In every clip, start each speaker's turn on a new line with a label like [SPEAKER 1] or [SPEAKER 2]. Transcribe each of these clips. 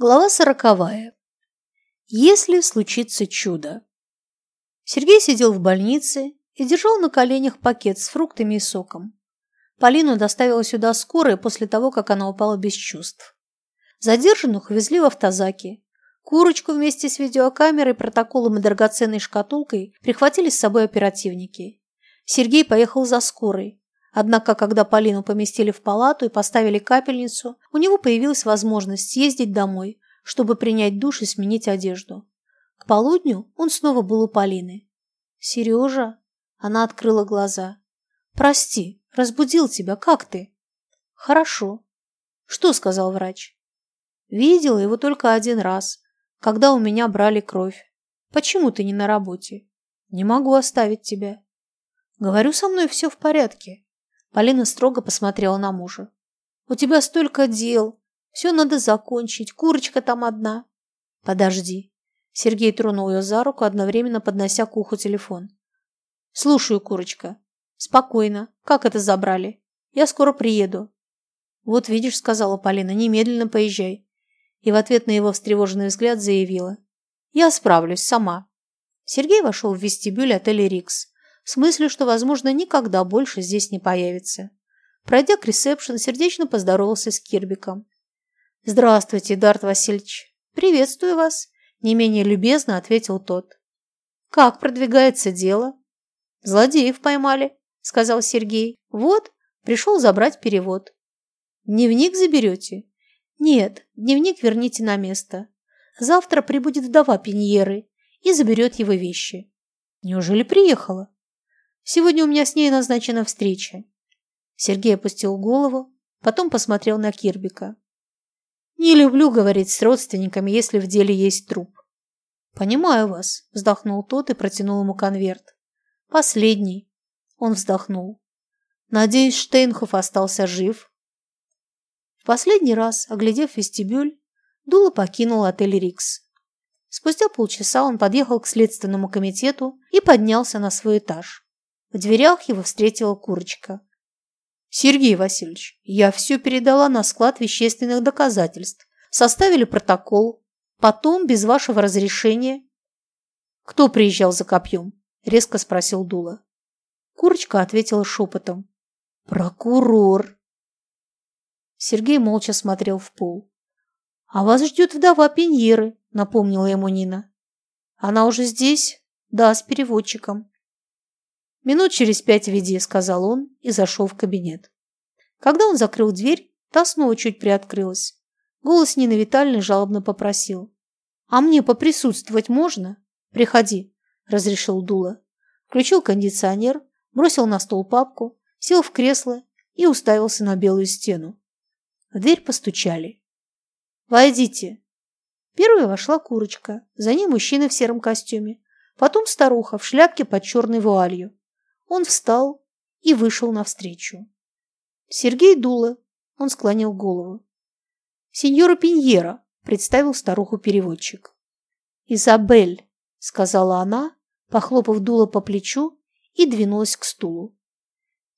[SPEAKER 1] Глава сороковая. Если случится чудо. Сергей сидел в больнице и держал на коленях пакет с фруктами и соком. Полину доставила сюда скорая после того, как она упала без чувств. Задержанных увезли в автозаке. Курочку вместе с видеокамерой, протоколом и драгоценной шкатулкой прихватили с собой оперативники. Сергей поехал за скорой. Однако, когда Полину поместили в палату и поставили капельницу, у него появилась возможность съездить домой, чтобы принять душ и сменить одежду. К полудню он снова был у Полины. «Сережа?» Она открыла глаза. «Прости, разбудил тебя. Как ты?» «Хорошо». «Что?» – сказал врач. «Видела его только один раз, когда у меня брали кровь. Почему ты не на работе?» «Не могу оставить тебя». «Говорю, со мной все в порядке. Полина строго посмотрела на мужа. «У тебя столько дел. Все надо закончить. Курочка там одна». «Подожди». Сергей тронул ее за руку, одновременно поднося к уху телефон. «Слушаю, курочка. Спокойно. Как это забрали? Я скоро приеду». «Вот видишь», — сказала Полина, — «немедленно поезжай». И в ответ на его встревоженный взгляд заявила. «Я справлюсь сама». Сергей вошел в вестибюль отеля «Рикс» с мыслью, что, возможно, никогда больше здесь не появится. Пройдя к ресепшн, сердечно поздоровался с Кирбиком. «Здравствуйте, Дарт Васильевич. Приветствую вас», – не менее любезно ответил тот. «Как продвигается дело?» «Злодеев поймали», – сказал Сергей. «Вот, пришел забрать перевод». «Дневник заберете?» «Нет, дневник верните на место. Завтра прибудет вдова Пиньеры и заберет его вещи». «Неужели приехала?» Сегодня у меня с ней назначена встреча. Сергей опустил голову, потом посмотрел на Кирбика. Не люблю говорить с родственниками, если в деле есть труп. Понимаю вас, вздохнул тот и протянул ему конверт. Последний. Он вздохнул. Надеюсь, Штейнхоф остался жив. В последний раз, оглядев вестибюль, Дула покинул отель Рикс. Спустя полчаса он подъехал к следственному комитету и поднялся на свой этаж. В дверях его встретила курочка. «Сергей Васильевич, я все передала на склад вещественных доказательств. Составили протокол. Потом, без вашего разрешения...» «Кто приезжал за копьем?» – резко спросил Дула. Курочка ответила шепотом. «Прокурор!» Сергей молча смотрел в пол. «А вас ждет вдова Пеньеры», – напомнила ему Нина. «Она уже здесь?» «Да, с переводчиком». «Минут через пять веди», — сказал он и зашел в кабинет. Когда он закрыл дверь, та снова чуть приоткрылась. Голос Нины Витальевны жалобно попросил. «А мне поприсутствовать можно?» «Приходи», — разрешил Дула. Включил кондиционер, бросил на стол папку, сел в кресло и уставился на белую стену. В дверь постучали. «Войдите». Первой вошла курочка, за ней мужчина в сером костюме, потом старуха в шляпке под черной вуалью. Он встал и вышел навстречу. Сергей Дула. Он склонил голову. «Сеньора Пиньера», — представил старуху переводчик. «Изабель», — сказала она, похлопав Дула по плечу и двинулась к стулу.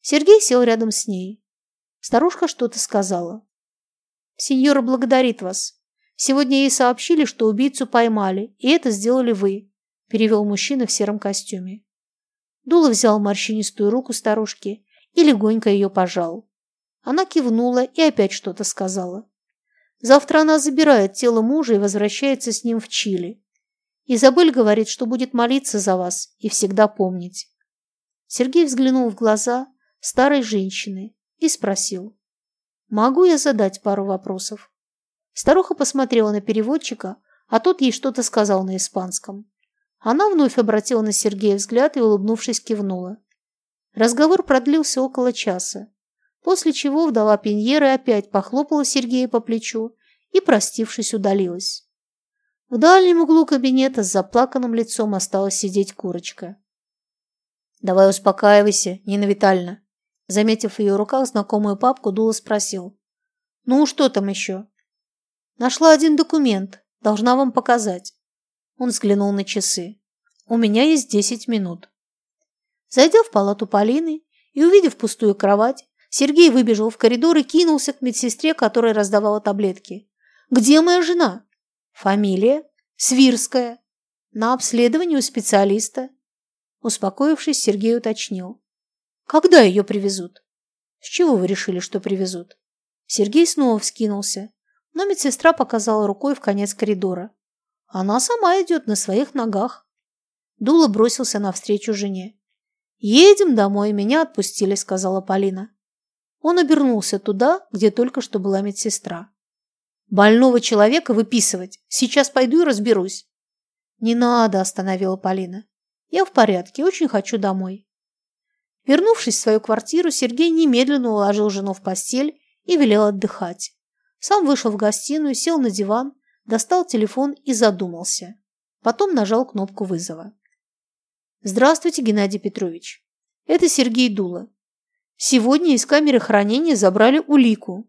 [SPEAKER 1] Сергей сел рядом с ней. Старушка что-то сказала. «Сеньора благодарит вас. Сегодня ей сообщили, что убийцу поймали, и это сделали вы», — перевел мужчина в сером костюме. Дула взял морщинистую руку старушки и легонько ее пожал. Она кивнула и опять что-то сказала. Завтра она забирает тело мужа и возвращается с ним в Чили. Изабель говорит, что будет молиться за вас и всегда помнить. Сергей взглянул в глаза старой женщины и спросил. «Могу я задать пару вопросов?» Старуха посмотрела на переводчика, а тот ей что-то сказал на испанском. Она вновь обратила на Сергея взгляд и, улыбнувшись, кивнула. Разговор продлился около часа, после чего вдова Пеньеры опять похлопала Сергея по плечу и, простившись, удалилась. В дальнем углу кабинета с заплаканным лицом осталась сидеть курочка. «Давай успокаивайся, Нина Витальевна». Заметив в ее руках знакомую папку, Дула спросил. «Ну, что там еще?» «Нашла один документ. Должна вам показать». Он взглянул на часы. «У меня есть десять минут». Зайдя в палату Полины и увидев пустую кровать, Сергей выбежал в коридор и кинулся к медсестре, которая раздавала таблетки. «Где моя жена?» Фамилия? Свирская. На обследование у специалиста. Успокоившись, Сергей уточнил. Когда ее привезут? С чего вы решили, что привезут? Сергей снова вскинулся, но медсестра показала рукой в конец коридора. Она сама идет на своих ногах. Дула бросился навстречу жене. «Едем домой, меня отпустили», — сказала Полина. Он обернулся туда, где только что была медсестра. «Больного человека выписывать. Сейчас пойду и разберусь». «Не надо», — остановила Полина. «Я в порядке, очень хочу домой». Вернувшись в свою квартиру, Сергей немедленно уложил жену в постель и велел отдыхать. Сам вышел в гостиную, сел на диван, достал телефон и задумался. Потом нажал кнопку вызова. «Здравствуйте, Геннадий Петрович. Это Сергей Дула. Сегодня из камеры хранения забрали улику».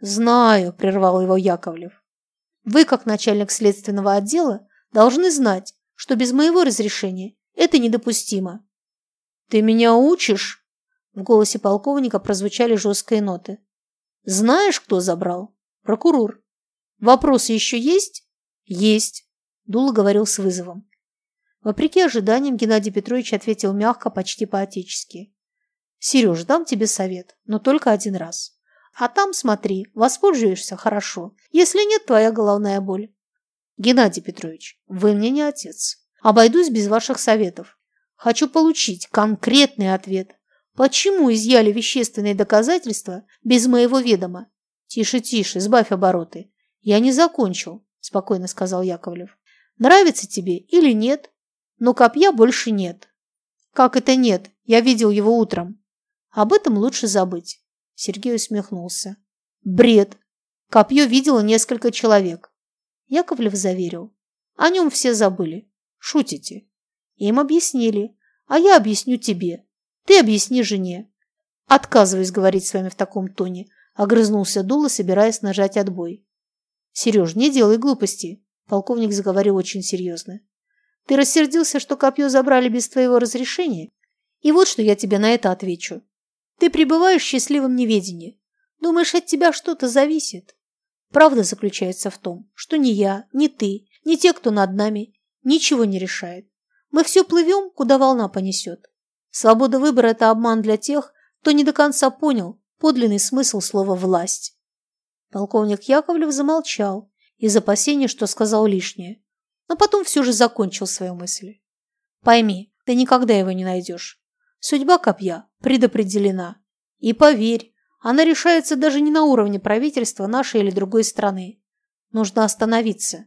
[SPEAKER 1] «Знаю», – прервал его Яковлев. «Вы, как начальник следственного отдела, должны знать, что без моего разрешения это недопустимо». «Ты меня учишь?» В голосе полковника прозвучали жесткие ноты. «Знаешь, кто забрал?» «Прокурор». «Вопросы еще есть?» «Есть», – Дула говорил с вызовом. Вопреки ожиданиям, Геннадий Петрович ответил мягко, почти по-отечески. «Сереж, дам тебе совет, но только один раз. А там, смотри, воспользуешься – хорошо. Если нет, твоя головная боль». «Геннадий Петрович, вы мне не отец. Обойдусь без ваших советов. Хочу получить конкретный ответ. Почему изъяли вещественные доказательства без моего ведома?» «Тише, тише, сбавь обороты. Я не закончил», – спокойно сказал Яковлев. «Нравится тебе или нет, но копья больше нет. Как это нет? Я видел его утром. Об этом лучше забыть. Сергей усмехнулся. Бред. Копье видело несколько человек. Яковлев заверил. О нем все забыли. Шутите. Им объяснили. А я объясню тебе. Ты объясни жене. Отказываюсь говорить с вами в таком тоне. Огрызнулся Дула, собираясь нажать отбой. Сереж, не делай глупости. Полковник заговорил очень серьезно. Ты рассердился, что копье забрали без твоего разрешения? И вот что я тебе на это отвечу. Ты пребываешь в счастливом неведении. Думаешь, от тебя что-то зависит? Правда заключается в том, что ни я, ни ты, ни те, кто над нами, ничего не решает. Мы все плывем, куда волна понесет. Свобода выбора – это обман для тех, кто не до конца понял подлинный смысл слова «власть». Полковник Яковлев замолчал из опасения, что сказал лишнее но потом все же закончил свою мысль. Пойми, ты никогда его не найдешь. Судьба копья предопределена. И поверь, она решается даже не на уровне правительства нашей или другой страны. Нужно остановиться.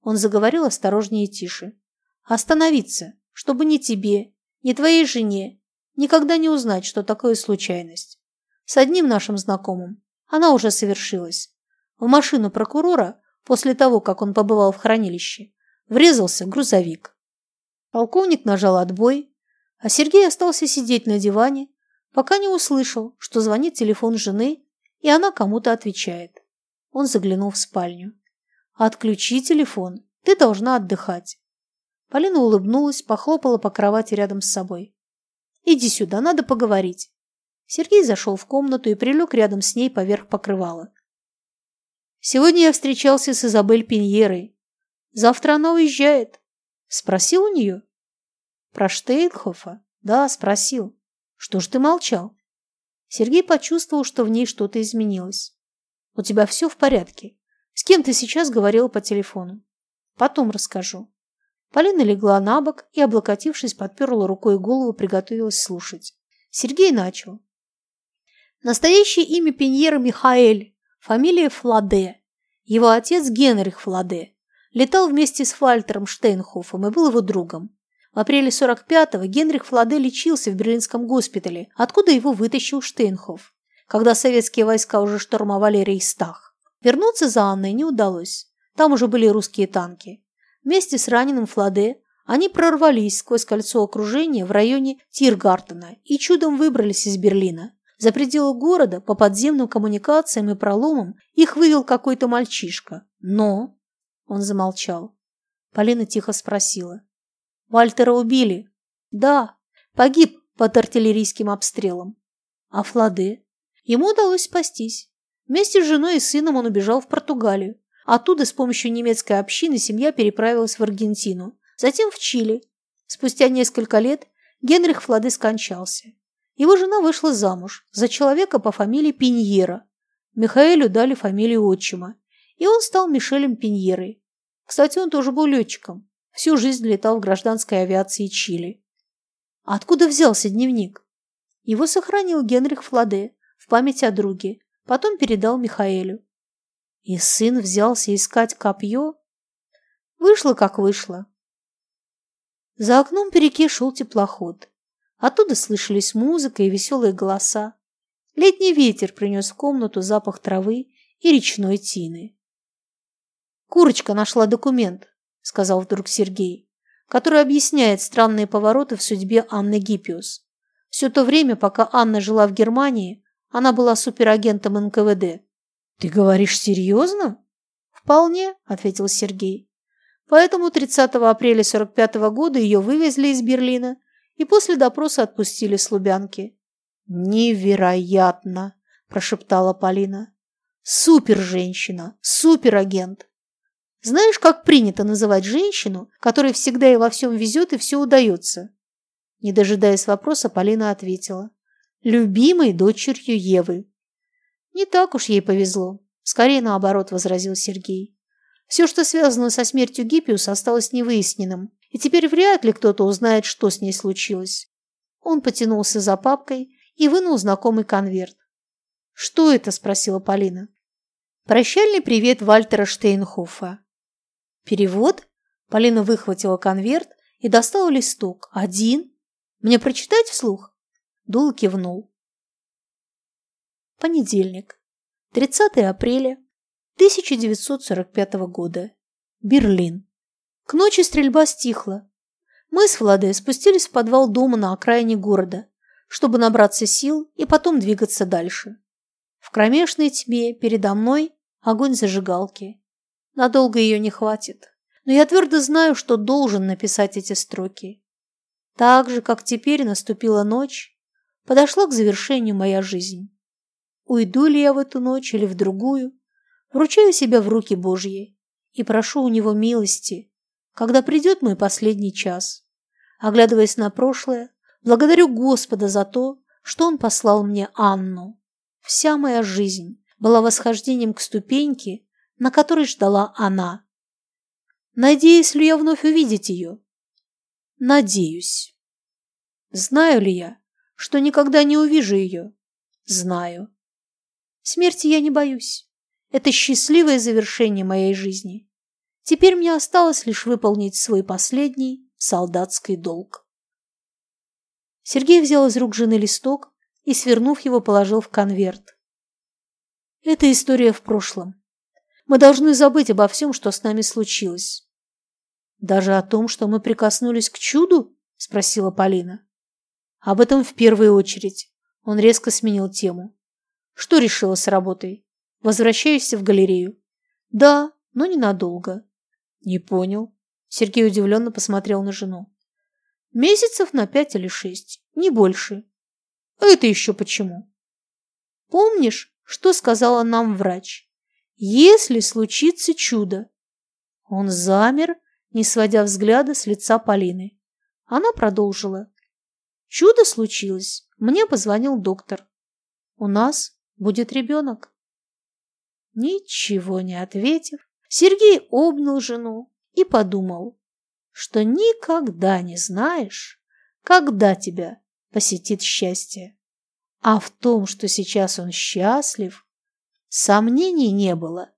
[SPEAKER 1] Он заговорил осторожнее и тише. Остановиться, чтобы ни тебе, ни твоей жене никогда не узнать, что такое случайность. С одним нашим знакомым она уже совершилась. В машину прокурора, после того, как он побывал в хранилище, врезался грузовик. Полковник нажал отбой, а Сергей остался сидеть на диване, пока не услышал, что звонит телефон жены, и она кому-то отвечает. Он заглянул в спальню. «Отключи телефон, ты должна отдыхать». Полина улыбнулась, похлопала по кровати рядом с собой. «Иди сюда, надо поговорить». Сергей зашел в комнату и прилег рядом с ней поверх покрывала. «Сегодня я встречался с Изабель Пиньерой. Завтра она уезжает. Спросил у нее? Про Штейнхофа? Да, спросил. Что ж ты молчал? Сергей почувствовал, что в ней что-то изменилось. У тебя все в порядке? С кем ты сейчас говорила по телефону? Потом расскажу. Полина легла на бок и, облокотившись, подперла рукой голову, приготовилась слушать. Сергей начал. Настоящее имя Пеньера Михаэль, фамилия Фладе. Его отец Генрих Фладе. Летал вместе с Фальтером Штейнхофом и был его другом. В апреле 45-го Генрих Фладе лечился в берлинском госпитале, откуда его вытащил Штейнхоф, когда советские войска уже штурмовали Рейхстаг. Вернуться за Анной не удалось. Там уже были русские танки. Вместе с раненым Фладе они прорвались сквозь кольцо окружения в районе Тиргартена и чудом выбрались из Берлина. За пределы города по подземным коммуникациям и проломам их вывел какой-то мальчишка. Но он замолчал. Полина тихо спросила. «Вальтера убили?» «Да, погиб под артиллерийским обстрелом». «А Фладе?» Ему удалось спастись. Вместе с женой и сыном он убежал в Португалию. Оттуда с помощью немецкой общины семья переправилась в Аргентину, затем в Чили. Спустя несколько лет Генрих Фладе скончался. Его жена вышла замуж за человека по фамилии Пиньера. Михаэлю дали фамилию отчима, и он стал Мишелем Пиньерой. Кстати, он тоже был летчиком. Всю жизнь летал в гражданской авиации Чили. А откуда взялся дневник? Его сохранил Генрих Фладе в память о друге, потом передал Михаэлю. И сын взялся искать копье? Вышло, как вышло. За окном по реке шел теплоход. Оттуда слышались музыка и веселые голоса. Летний ветер принес в комнату запах травы и речной тины. «Курочка нашла документ», — сказал вдруг Сергей, который объясняет странные повороты в судьбе Анны Гиппиус. Все то время, пока Анна жила в Германии, она была суперагентом НКВД. «Ты говоришь серьезно?» «Вполне», — ответил Сергей. Поэтому 30 апреля 45 -го года ее вывезли из Берлина и после допроса отпустили с Лубянки. «Невероятно!» – прошептала Полина. «Супер-женщина! Супер-агент!» Знаешь, как принято называть женщину, которой всегда и во всем везет и все удается? Не дожидаясь вопроса, Полина ответила. Любимой дочерью Евы. Не так уж ей повезло. Скорее наоборот, возразил Сергей. Все, что связано со смертью Гиппиуса, осталось невыясненным, и теперь вряд ли кто-то узнает, что с ней случилось. Он потянулся за папкой и вынул знакомый конверт. «Что это?» – спросила Полина. «Прощальный привет Вальтера Штейнхофа». «Перевод?» Полина выхватила конверт и достала листок. «Один? Мне прочитать вслух?» Дул кивнул. Понедельник. 30 апреля 1945 года. Берлин. К ночи стрельба стихла. Мы с Владой спустились в подвал дома на окраине города, чтобы набраться сил и потом двигаться дальше. В кромешной тьме передо мной огонь зажигалки. Надолго ее не хватит, но я твердо знаю, что должен написать эти строки. Так же, как теперь наступила ночь, подошла к завершению моя жизнь. Уйду ли я в эту ночь или в другую, Вручаю себя в руки Божьи и прошу у Него милости, когда придет мой последний час. Оглядываясь на прошлое, благодарю Господа за то, что Он послал мне Анну. Вся моя жизнь была восхождением к ступеньке, на которой ждала она. Надеюсь ли я вновь увидеть ее? Надеюсь. Знаю ли я, что никогда не увижу ее? Знаю. Смерти я не боюсь. Это счастливое завершение моей жизни. Теперь мне осталось лишь выполнить свой последний солдатский долг. Сергей взял из рук жены листок и, свернув его, положил в конверт. Это история в прошлом. Мы должны забыть обо всем, что с нами случилось. Даже о том, что мы прикоснулись к чуду? Спросила Полина. Об этом в первую очередь. Он резко сменил тему. Что решила с работой? Возвращаешься в галерею? Да, но ненадолго. Не понял. Сергей удивленно посмотрел на жену. Месяцев на пять или шесть, не больше. А это еще почему? Помнишь, что сказала нам врач? Если случится чудо. Он замер, не сводя взгляда с лица Полины. Она продолжила. Чудо случилось. Мне позвонил доктор. У нас будет ребенок. Ничего не ответив, Сергей обнял жену и подумал, что никогда не знаешь, когда тебя посетит счастье. А в том, что сейчас он счастлив, сомнений не было.